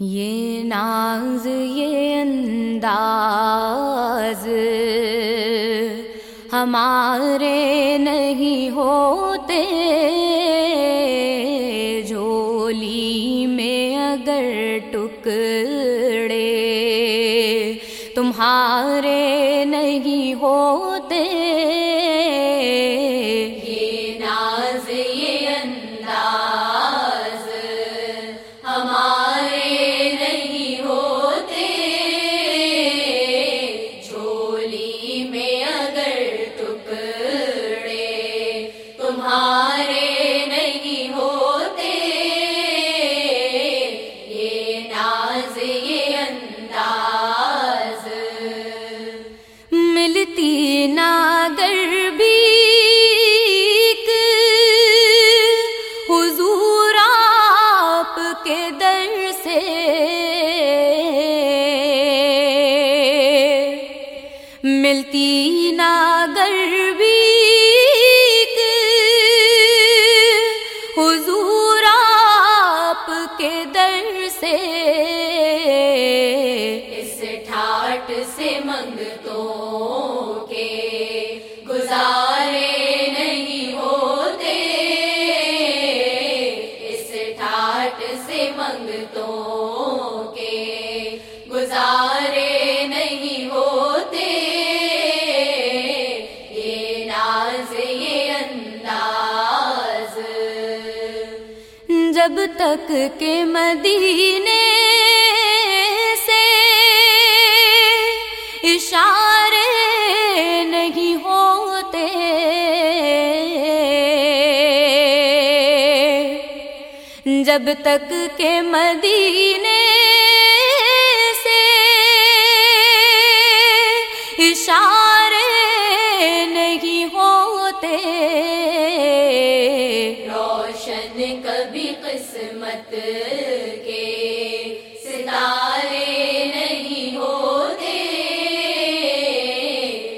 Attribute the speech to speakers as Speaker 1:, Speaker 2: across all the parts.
Speaker 1: یہ ناز یہ انداز ہمارے نہیں ہوتے۔ جھولی میں اگر ٹکڑے تمہارے سے۔
Speaker 2: اس ٹھاٹ سے منگتوں کے گزارے نہیں ہوتے۔ اس ٹھاٹ سے منگتوں
Speaker 1: جب تک کہ مدینے سے اشارے نہیں ہوتے۔ جب تک کہ مدینے
Speaker 2: رحمت کے ستارے نہیں ہوتے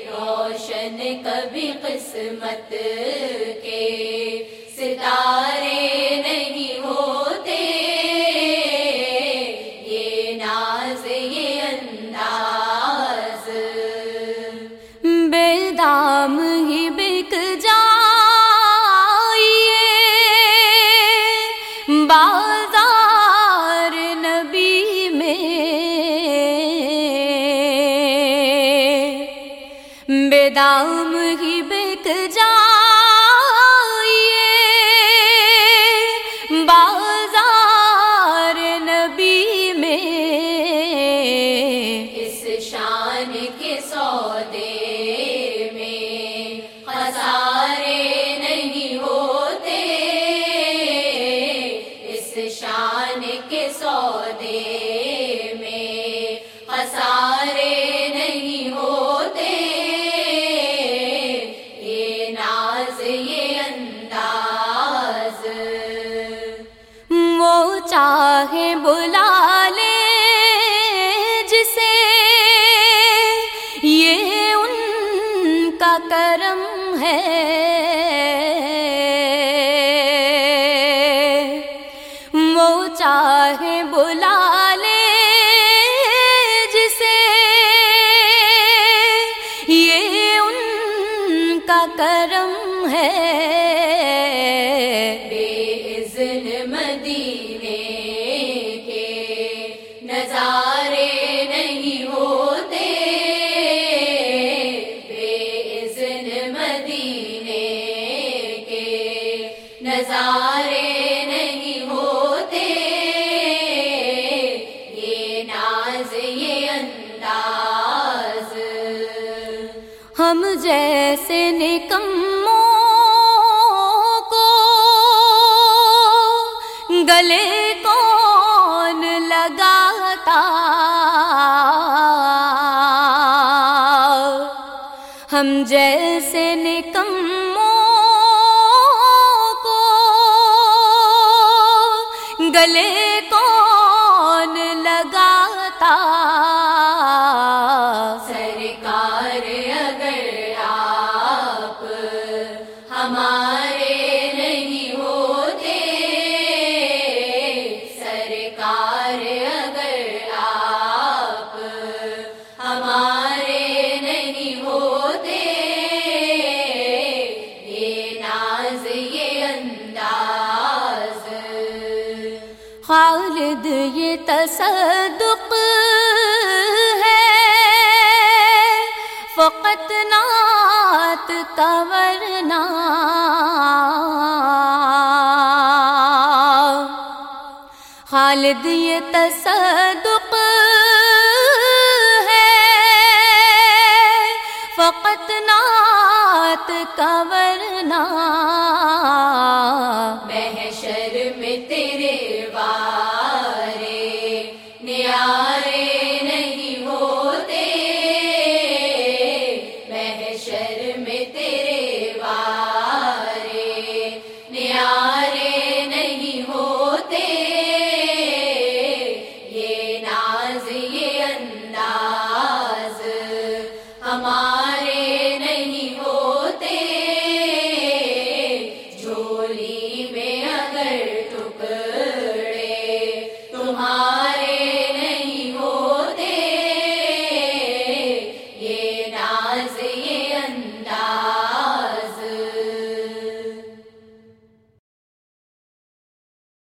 Speaker 2: روشن کبھی قسمت کے ستارے
Speaker 1: بے دام ہی بک جائیے بازار نبی میں
Speaker 2: اس شان کے سودے میں خسارے نہیں ہوتے اس شان کے سودے
Speaker 1: چاہے بلا لے جسے۔ یہ ان کا کرم ہے۔ وہ چاہے بلا لے جسے۔ یہ ان کا کرم ہے۔ جیسے نکموں کو گلے کون لگاتا؟ ہم جیسے نکموں کو گلے تصدق ہے۔ فقط نعت کا ورنہ خالد یہ تصدق ہے۔ فقط نعت کا ورنہ